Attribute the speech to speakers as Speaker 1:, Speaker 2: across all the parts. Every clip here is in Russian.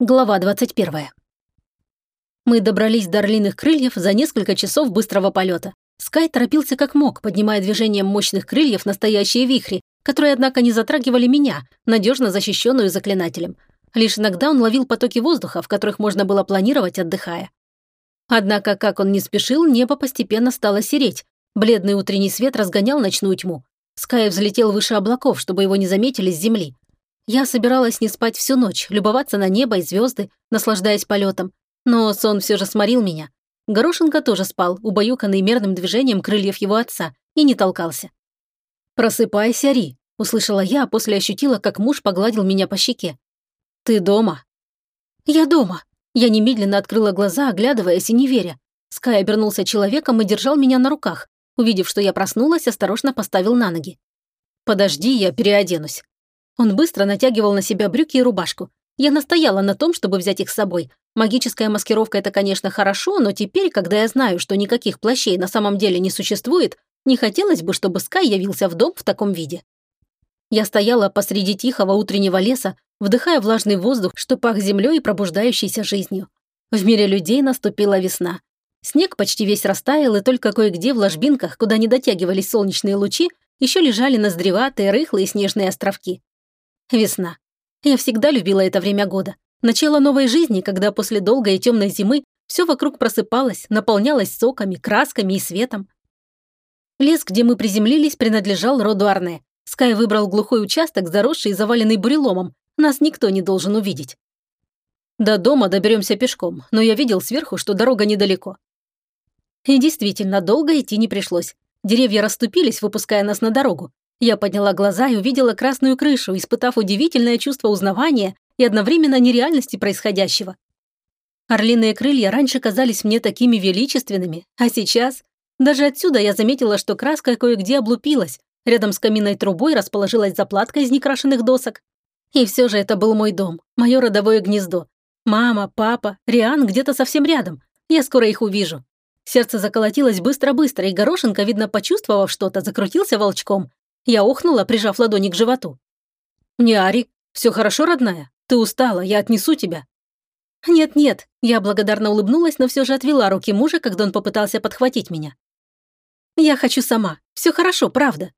Speaker 1: Глава 21. Мы добрались до орлиных крыльев за несколько часов быстрого полета. Скай торопился как мог, поднимая движением мощных крыльев настоящие вихри, которые, однако, не затрагивали меня, надежно защищенную заклинателем. Лишь иногда он ловил потоки воздуха, в которых можно было планировать, отдыхая. Однако, как он не спешил, небо постепенно стало сереть. Бледный утренний свет разгонял ночную тьму. Скай взлетел выше облаков, чтобы его не заметили с земли. Я собиралась не спать всю ночь, любоваться на небо и звезды, наслаждаясь полетом. Но сон все же сморил меня. Горошенко тоже спал, убаюканный мерным движением крыльев его отца, и не толкался. «Просыпайся, Ри», — услышала я, а после ощутила, как муж погладил меня по щеке. «Ты дома?» «Я дома». Я немедленно открыла глаза, оглядываясь и не веря. Скай обернулся человеком и держал меня на руках. Увидев, что я проснулась, осторожно поставил на ноги. «Подожди, я переоденусь». Он быстро натягивал на себя брюки и рубашку. Я настояла на том, чтобы взять их с собой. Магическая маскировка – это, конечно, хорошо, но теперь, когда я знаю, что никаких плащей на самом деле не существует, не хотелось бы, чтобы Скай явился в дом в таком виде. Я стояла посреди тихого утреннего леса, вдыхая влажный воздух, что пах землей и пробуждающейся жизнью. В мире людей наступила весна. Снег почти весь растаял, и только кое-где в ложбинках, куда не дотягивались солнечные лучи, еще лежали ноздреватые, рыхлые снежные островки. Весна. Я всегда любила это время года. Начало новой жизни, когда после долгой и темной зимы все вокруг просыпалось, наполнялось соками, красками и светом. Лес, где мы приземлились, принадлежал роду Арне. Скай выбрал глухой участок, заросший и заваленный буреломом. Нас никто не должен увидеть. До дома доберемся пешком, но я видел сверху, что дорога недалеко. И действительно, долго идти не пришлось. Деревья расступились, выпуская нас на дорогу. Я подняла глаза и увидела красную крышу, испытав удивительное чувство узнавания и одновременно нереальности происходящего. Орлиные крылья раньше казались мне такими величественными, а сейчас... Даже отсюда я заметила, что краска кое-где облупилась, рядом с каминной трубой расположилась заплатка из некрашенных досок. И все же это был мой дом, мое родовое гнездо. Мама, папа, Риан где-то совсем рядом. Я скоро их увижу. Сердце заколотилось быстро-быстро, и Горошенко, видно, почувствовав что-то, закрутился волчком, я охнула, прижав ладони к животу. «Не Ари, все хорошо, родная? Ты устала, я отнесу тебя». «Нет-нет», я благодарно улыбнулась, но все же отвела руки мужа, когда он попытался подхватить меня. «Я хочу сама. Все хорошо, правда».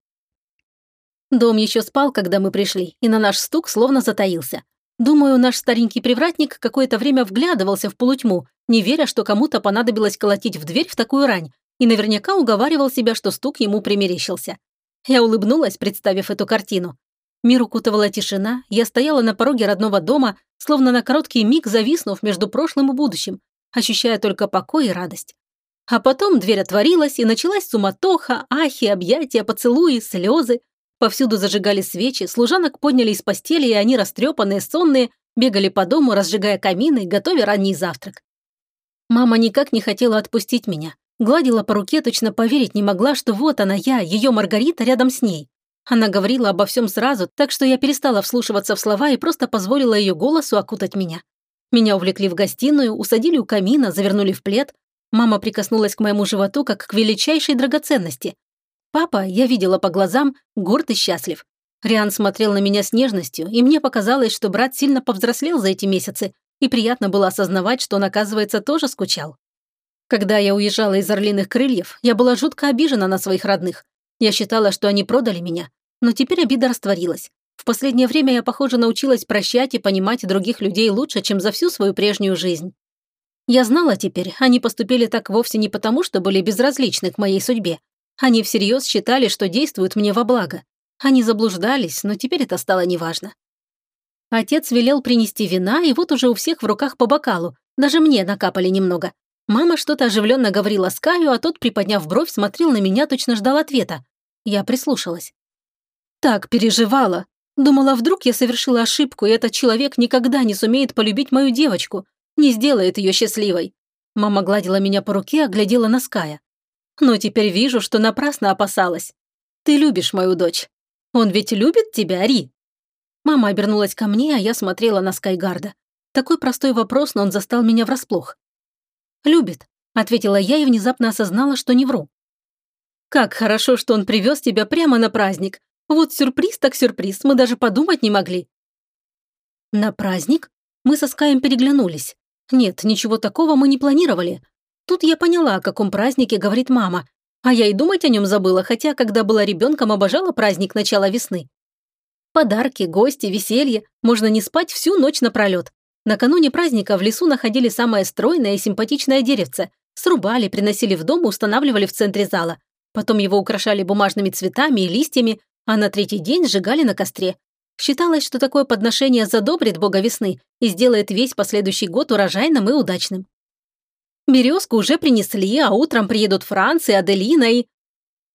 Speaker 1: Дом еще спал, когда мы пришли, и на наш стук словно затаился. Думаю, наш старенький привратник какое-то время вглядывался в полутьму, не веря, что кому-то понадобилось колотить в дверь в такую рань, и наверняка уговаривал себя, что стук ему примерещился. Я улыбнулась, представив эту картину. Мир укутывала тишина, я стояла на пороге родного дома, словно на короткий миг зависнув между прошлым и будущим, ощущая только покой и радость. А потом дверь отворилась, и началась суматоха, ахи, объятия, поцелуи, слезы. Повсюду зажигали свечи, служанок подняли из постели, и они, растрепанные, сонные, бегали по дому, разжигая камины, готовя ранний завтрак. Мама никак не хотела отпустить меня. Гладила по руке, точно поверить не могла, что вот она я, ее Маргарита рядом с ней. Она говорила обо всем сразу, так что я перестала вслушиваться в слова и просто позволила ее голосу окутать меня. Меня увлекли в гостиную, усадили у камина, завернули в плед. Мама прикоснулась к моему животу, как к величайшей драгоценности. Папа, я видела по глазам, горд и счастлив. Риан смотрел на меня с нежностью, и мне показалось, что брат сильно повзрослел за эти месяцы, и приятно было осознавать, что он, оказывается, тоже скучал. Когда я уезжала из орлиных крыльев, я была жутко обижена на своих родных. Я считала, что они продали меня. Но теперь обида растворилась. В последнее время я, похоже, научилась прощать и понимать других людей лучше, чем за всю свою прежнюю жизнь. Я знала теперь, они поступили так вовсе не потому, что были безразличны к моей судьбе. Они всерьез считали, что действуют мне во благо. Они заблуждались, но теперь это стало неважно. Отец велел принести вина, и вот уже у всех в руках по бокалу. Даже мне накапали немного. Мама что-то оживленно говорила Скаю, а тот, приподняв бровь, смотрел на меня, точно ждал ответа. Я прислушалась. Так переживала. Думала, вдруг я совершила ошибку, и этот человек никогда не сумеет полюбить мою девочку, не сделает ее счастливой. Мама гладила меня по руке, оглядела на Ская. Но теперь вижу, что напрасно опасалась. Ты любишь мою дочь. Он ведь любит тебя, Ри?» Мама обернулась ко мне, а я смотрела на Скайгарда. Такой простой вопрос, но он застал меня врасплох. «Любит», — ответила я и внезапно осознала, что не вру. «Как хорошо, что он привез тебя прямо на праздник. Вот сюрприз так сюрприз, мы даже подумать не могли». «На праздник?» Мы со Скаем переглянулись. Нет, ничего такого мы не планировали. Тут я поняла, о каком празднике говорит мама. А я и думать о нем забыла, хотя, когда была ребенком, обожала праздник начала весны. Подарки, гости, веселье. Можно не спать всю ночь напролет. Накануне праздника в лесу находили самое стройное и симпатичное деревце. Срубали, приносили в дом и устанавливали в центре зала. Потом его украшали бумажными цветами и листьями, а на третий день сжигали на костре. Считалось, что такое подношение задобрит бога весны и сделает весь последующий год урожайным и удачным. Березку уже принесли, а утром приедут Франц и Аделина и...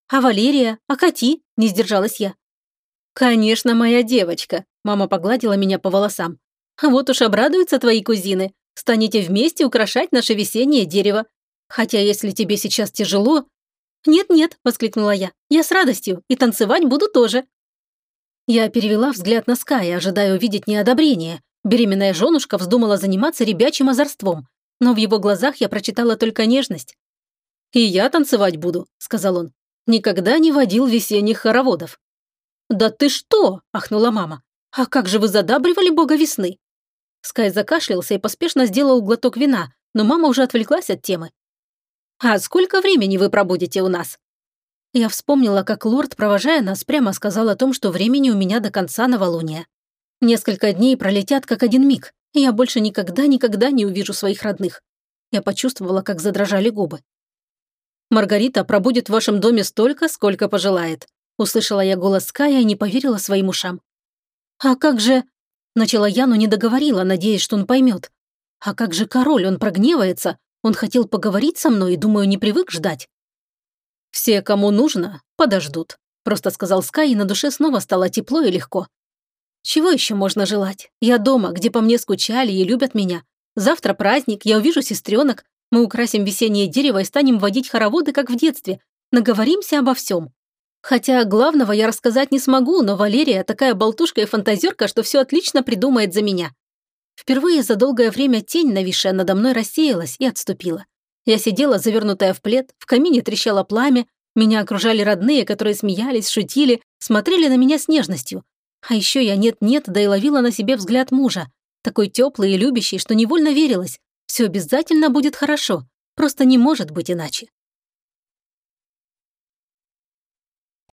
Speaker 1: «А Валерия? А Кати?» – не сдержалась я. «Конечно, моя девочка», – мама погладила меня по волосам. «А вот уж обрадуются твои кузины. Станете вместе украшать наше весеннее дерево. Хотя если тебе сейчас тяжело...» «Нет-нет», – воскликнула я, – «я с радостью, и танцевать буду тоже». Я перевела взгляд на Скай, ожидая увидеть неодобрение. Беременная женушка вздумала заниматься ребячим озорством, но в его глазах я прочитала только нежность. «И я танцевать буду», – сказал он. «Никогда не водил весенних хороводов». «Да ты что?» – ахнула мама. «А как же вы задабривали бога весны?» Скай закашлялся и поспешно сделал глоток вина, но мама уже отвлеклась от темы. «А сколько времени вы пробудете у нас?» Я вспомнила, как лорд, провожая нас, прямо сказал о том, что времени у меня до конца новолуния. Несколько дней пролетят как один миг, и я больше никогда-никогда не увижу своих родных. Я почувствовала, как задрожали губы. «Маргарита пробудет в вашем доме столько, сколько пожелает», услышала я голос Кая и не поверила своим ушам. «А как же...» Начала я, но не договорила, надеясь, что он поймет. «А как же король, он прогневается? Он хотел поговорить со мной и, думаю, не привык ждать». «Все, кому нужно, подождут», – просто сказал Скай, и на душе снова стало тепло и легко. «Чего еще можно желать? Я дома, где по мне скучали и любят меня. Завтра праздник, я увижу сестренок, мы украсим весеннее дерево и станем водить хороводы, как в детстве. Наговоримся обо всем. Хотя главного я рассказать не смогу, но Валерия такая болтушка и фантазерка, что все отлично придумает за меня». Впервые за долгое время тень, нависшая надо мной, рассеялась и отступила. Я сидела, завернутая в плед, в камине трещало пламя, меня окружали родные, которые смеялись, шутили, смотрели на меня с нежностью. А еще я нет-нет, да и ловила на себе взгляд мужа. Такой теплый и любящий, что невольно верилась. Все обязательно будет хорошо. Просто не может быть иначе.